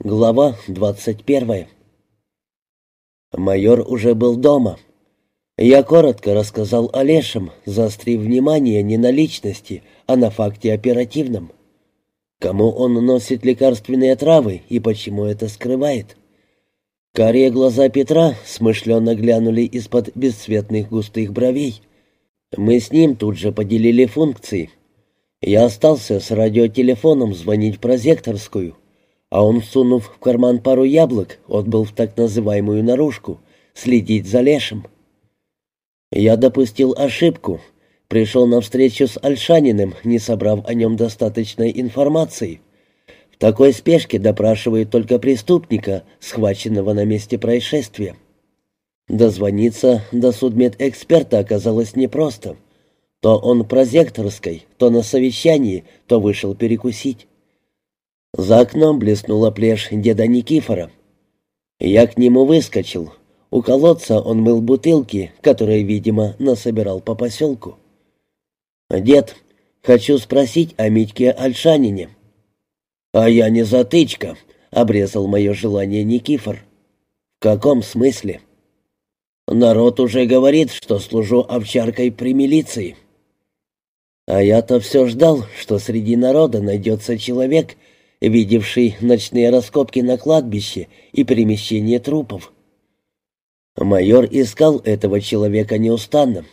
Глава двадцать первая. Майор уже был дома. Я коротко рассказал Олешам, заострив внимание не на личности, а на факте оперативном. Кому он носит лекарственные травы и почему это скрывает? Карие глаза Петра смышленно глянули из-под бесцветных густых бровей. Мы с ним тут же поделили функции. Я остался с радиотелефоном звонить в прозекторскую — а он, сунув в карман пару яблок, отбыл в так называемую наружку, следить за лешим. Я допустил ошибку, пришел на встречу с Альшаниным, не собрав о нем достаточной информации. В такой спешке допрашивают только преступника, схваченного на месте происшествия. Дозвониться до судмедэксперта оказалось непросто. То он прозекторской, то на совещании, то вышел перекусить. За окном блеснула плешь деда Никифора. Я к нему выскочил. У колодца он мыл бутылки, которые, видимо, насобирал по поселку. «Дед, хочу спросить о Митьке Альшанине». «А я не затычка», — обрезал мое желание Никифор. «В каком смысле?» «Народ уже говорит, что служу овчаркой при милиции». «А я-то все ждал, что среди народа найдется человек, видевший ночные раскопки на кладбище и перемещение трупов. Майор искал этого человека неустанно.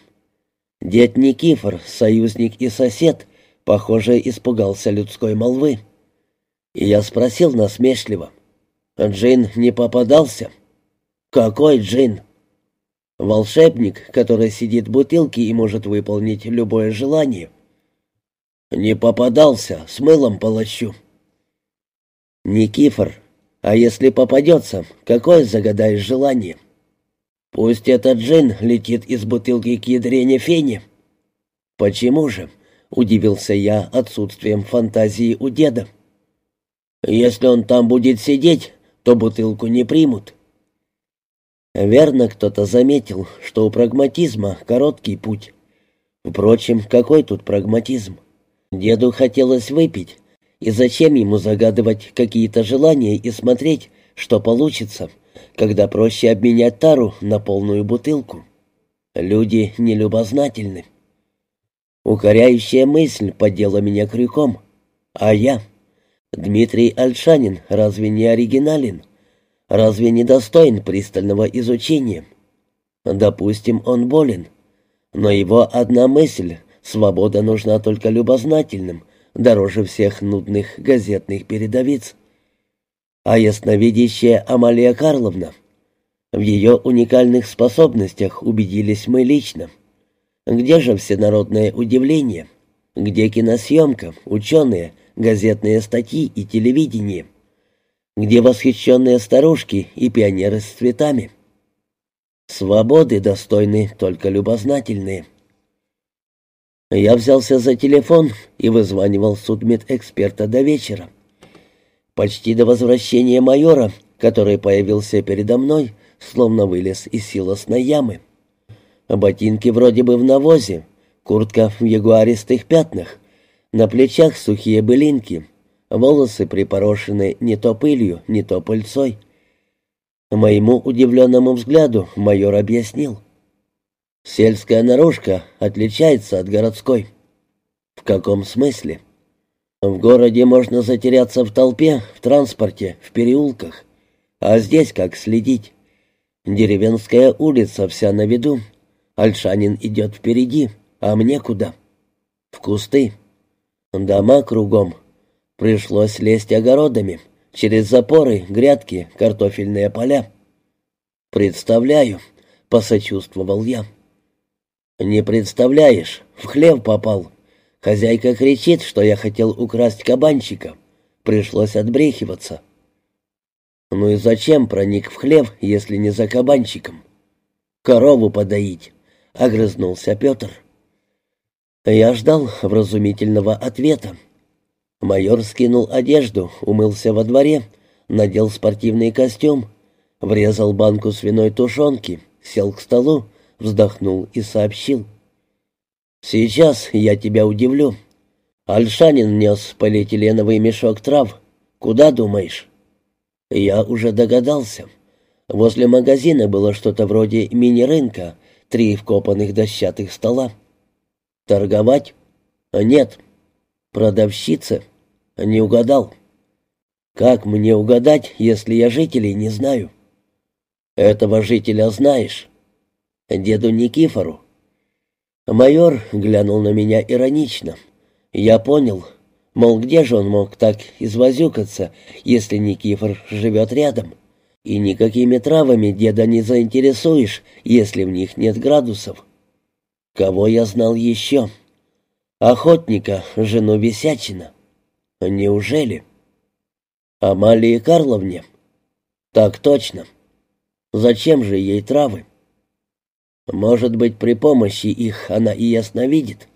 Дед Никифор, союзник и сосед, похоже, испугался людской молвы. И я спросил насмешливо. «Джин не попадался?» «Какой Джин?» «Волшебник, который сидит в бутылке и может выполнить любое желание». «Не попадался, с мылом полощу». «Никифор, а если попадется, какое загадаешь желание?» «Пусть этот джин летит из бутылки к ядрене фене». «Почему же?» — удивился я отсутствием фантазии у деда. «Если он там будет сидеть, то бутылку не примут». Верно, кто-то заметил, что у прагматизма короткий путь. Впрочем, какой тут прагматизм? Деду хотелось выпить, и зачем ему загадывать какие-то желания и смотреть, что получится, когда проще обменять тару на полную бутылку? Люди нелюбознательны. Укоряющая мысль подела меня крюком. А я? Дмитрий Альшанин разве не оригинален? Разве не достоин пристального изучения? Допустим, он болен. Но его одна мысль — свобода нужна только любознательным — дороже всех нудных газетных передовиц. А ясновидящая Амалия Карловна. В ее уникальных способностях убедились мы лично. Где же всенародное удивление? Где киносъемка, ученые, газетные статьи и телевидение? Где восхищенные старушки и пионеры с цветами? Свободы достойны только любознательные. Я взялся за телефон и вызванивал судмедэксперта до вечера. Почти до возвращения майора, который появился передо мной, словно вылез из силосной ямы. Ботинки вроде бы в навозе, куртка в ягуаристых пятнах, на плечах сухие былинки, волосы припорошены не то пылью, не то пыльцой. Моему удивленному взгляду майор объяснил. Сельская наружка отличается от городской. В каком смысле? В городе можно затеряться в толпе, в транспорте, в переулках. А здесь как следить? Деревенская улица вся на виду. Альшанин идет впереди, а мне куда? В кусты. Дома кругом. Пришлось лезть огородами, через запоры, грядки, картофельные поля. «Представляю», — посочувствовал я. «Не представляешь, в хлев попал. Хозяйка кричит, что я хотел украсть кабанчика. Пришлось отбрехиваться». «Ну и зачем проник в хлев, если не за кабанчиком?» «Корову подоить», — огрызнулся Петр. Я ждал вразумительного ответа. Майор скинул одежду, умылся во дворе, надел спортивный костюм, врезал банку свиной тушенки, сел к столу, вздохнул и сообщил. «Сейчас я тебя удивлю. Альшанин нес полиэтиленовый мешок трав. Куда думаешь?» Я уже догадался. Возле магазина было что-то вроде мини-рынка, три вкопанных дощатых стола. Торговать? Нет. Продавщица? Не угадал. Как мне угадать, если я жителей не знаю? Этого жителя знаешь. Деду Никифору. Майор глянул на меня иронично. Я понял, мол, где же он мог так извозюкаться, если Никифор живет рядом? И никакими травами деда не заинтересуешь, если в них нет градусов. Кого я знал еще? Охотника, жену Висячина. Неужели? Амалии Карловне? Так точно. Зачем же ей травы? Может быть, при помощи их она и ясновидит.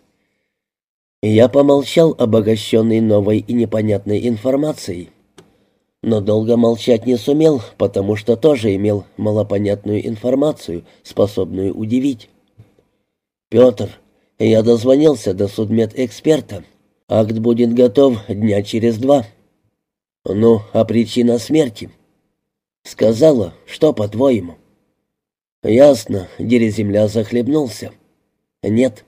Я помолчал, обогащенный новой и непонятной информацией. Но долго молчать не сумел, потому что тоже имел малопонятную информацию, способную удивить. «Петр, я дозвонился до судмедэксперта. Акт будет готов дня через два». «Ну, а причина смерти?» «Сказала, что, по-твоему?» «Ясно, Дереземля захлебнулся». «Нет».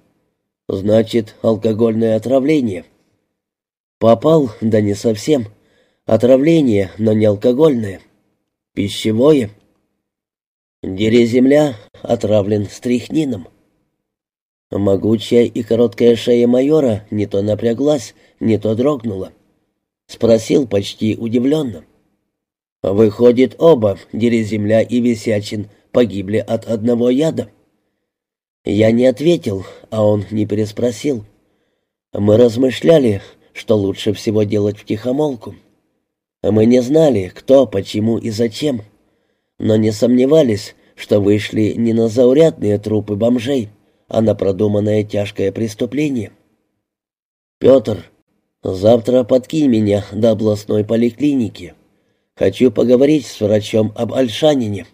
«Значит, алкогольное отравление». «Попал, да не совсем. Отравление, но не алкогольное. Пищевое». Дереземля отравлен стрихнином. Могучая и короткая шея майора не то напряглась, не то дрогнула. Спросил почти удивленно. «Выходит, оба, Дереземля и Висячин, погибли от одного яда?» Я не ответил, а он не переспросил. Мы размышляли, что лучше всего делать втихомолку. Мы не знали, кто, почему и зачем, но не сомневались, что вышли не на заурядные трупы бомжей, а на продуманное тяжкое преступление. «Петр, завтра подкинь меня до областной поликлиники. Хочу поговорить с врачом об Альшанине».